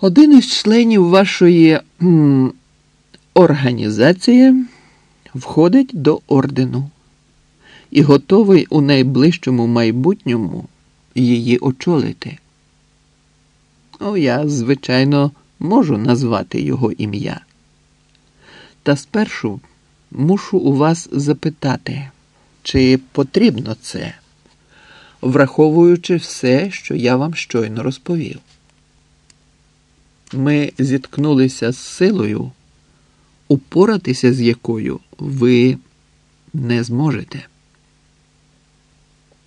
Один із членів вашої м, організації входить до ордену і готовий у найближчому майбутньому її очолити. Ну, я, звичайно, можу назвати його ім'я. Та спершу мушу у вас запитати, чи потрібно це, враховуючи все, що я вам щойно розповів. Ми зіткнулися з силою, упоратися з якою ви не зможете.